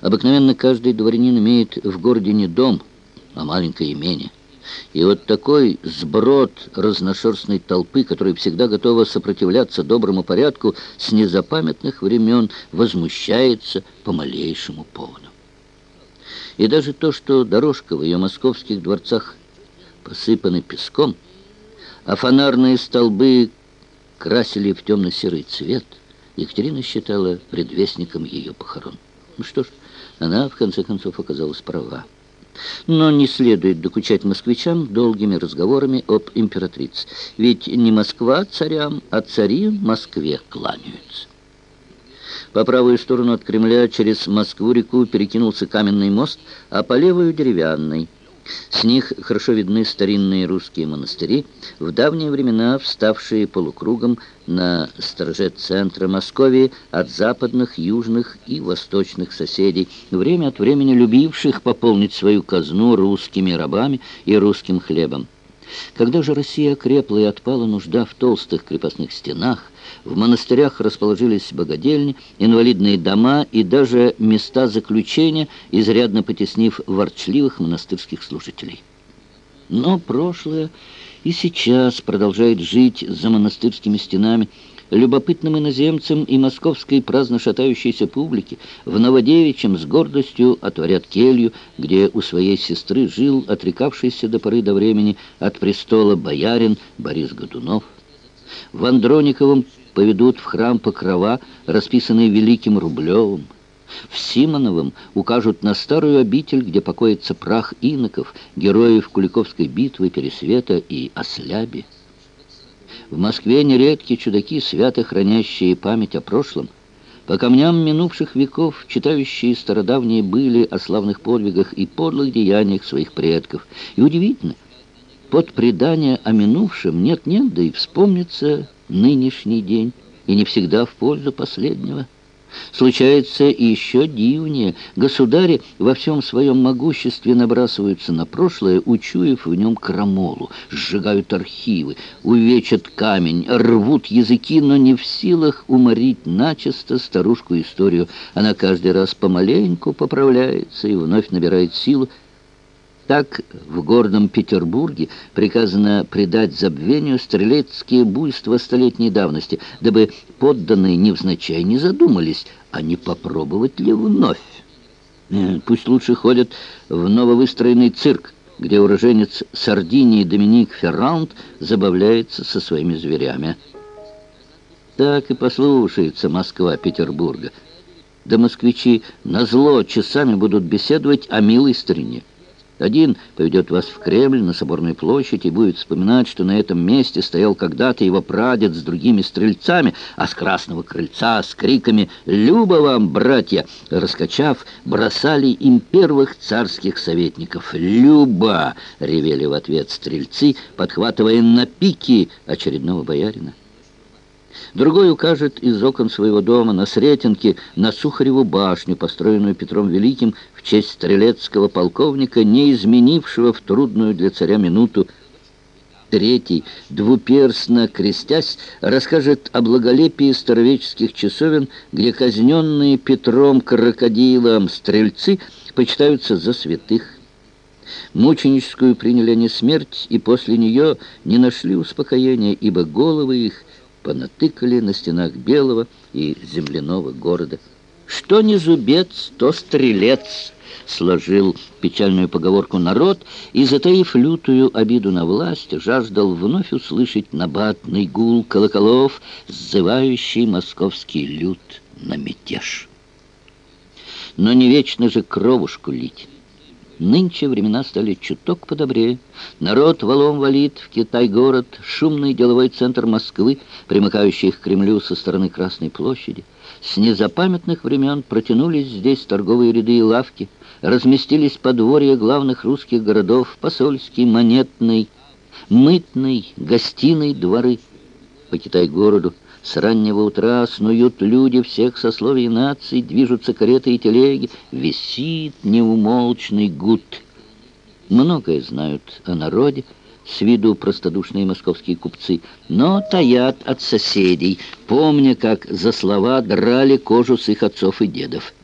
Обыкновенно каждый дворянин имеет в городе не дом, а маленькое имение. И вот такой сброд разношерстной толпы, которая всегда готова сопротивляться доброму порядку, с незапамятных времен возмущается по малейшему поводу. И даже то, что дорожка в ее московских дворцах посыпана песком, а фонарные столбы красили в темно-серый цвет, Екатерина считала предвестником ее похорон. Ну что ж, она, в конце концов, оказалась права. Но не следует докучать москвичам долгими разговорами об императрице. Ведь не Москва царям, а цари Москве кланяются. По правую сторону от Кремля через Москву-реку перекинулся каменный мост, а по левую — деревянный – с них хорошо видны старинные русские монастыри, в давние времена вставшие полукругом на стороже центра Московии от западных, южных и восточных соседей, время от времени любивших пополнить свою казну русскими рабами и русским хлебом. Когда же Россия окрепла и отпала нужда в толстых крепостных стенах, в монастырях расположились богадельни, инвалидные дома и даже места заключения, изрядно потеснив ворчливых монастырских служителей. Но прошлое и сейчас продолжает жить за монастырскими стенами, любопытным иноземцам и московской праздно шатающейся публике в Новодевичьем с гордостью отворят келью, где у своей сестры жил отрекавшийся до поры до времени от престола боярин Борис Годунов. В Андрониковом поведут в храм Покрова, расписанный Великим Рублевым. В Симоновом укажут на старую обитель, где покоится прах иноков, героев Куликовской битвы, Пересвета и Осляби. В Москве нередки чудаки, свято хранящие память о прошлом, по камням минувших веков, читающие стародавние были о славных подвигах и подлых деяниях своих предков. И удивительно, под предание о минувшем нет-нет, да и вспомнится нынешний день, и не всегда в пользу последнего. Случается еще дивнее. Государи во всем своем могуществе набрасываются на прошлое, учуяв в нем крамолу, сжигают архивы, увечат камень, рвут языки, но не в силах уморить начисто старушку историю. Она каждый раз помаленьку поправляется и вновь набирает силу, так в гордом Петербурге приказано предать забвению стрелецкие буйства столетней давности, дабы подданные невзначай не задумались, а не попробовать ли вновь. Э, пусть лучше ходят в нововыстроенный цирк, где уроженец Сардинии Доминик Ферраунд забавляется со своими зверями. Так и послушается Москва Петербурга. Да москвичи назло часами будут беседовать о милой старине. Один поведет вас в Кремль, на Соборную площадь, и будет вспоминать, что на этом месте стоял когда-то его прадед с другими стрельцами, а с красного крыльца с криками «Люба вам, братья!» раскачав, бросали им первых царских советников. «Люба!» — ревели в ответ стрельцы, подхватывая на пики очередного боярина. Другой укажет из окон своего дома на Сретенке на Сухареву башню, построенную Петром Великим в честь стрелецкого полковника, не изменившего в трудную для царя минуту. Третий, двуперстно крестясь, расскажет о благолепии старовеческих часовен, где казненные Петром крокодилом стрельцы почитаются за святых. Мученическую приняли они смерть, и после нее не нашли успокоения, ибо головы их понатыкали на стенах белого и земляного города. Что не зубец, то стрелец, сложил печальную поговорку народ и, затаив лютую обиду на власть, жаждал вновь услышать набатный гул колоколов, сзывающий московский люд на мятеж. Но не вечно же кровушку лить. Нынче времена стали чуток подобрее. Народ валом валит в Китай-город, шумный деловой центр Москвы, примыкающий к Кремлю со стороны Красной площади. С незапамятных времен протянулись здесь торговые ряды и лавки, разместились подворья главных русских городов, посольский, монетный, мытный, гостиный дворы. По Китай-городу с раннего утра снуют люди всех сословий и наций, движутся кареты и телеги, висит неумолчный гуд. Многое знают о народе, с виду простодушные московские купцы, но таят от соседей, помня, как за слова драли кожу с их отцов и дедов.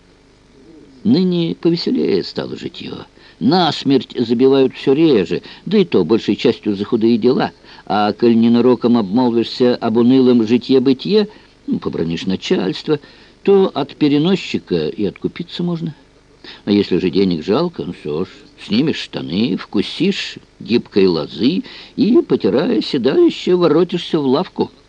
Ныне повеселее стало житье. Насмерть забивают все реже, да и то большей частью за худые дела. А коль ненароком обмолвишься об унылом житье-бытие, ну, побронишь начальство, то от переносчика и откупиться можно. А если же денег жалко, ну что ж, снимешь штаны, вкусишь гибкой лозы и, потирая седалище, воротишься в лавку —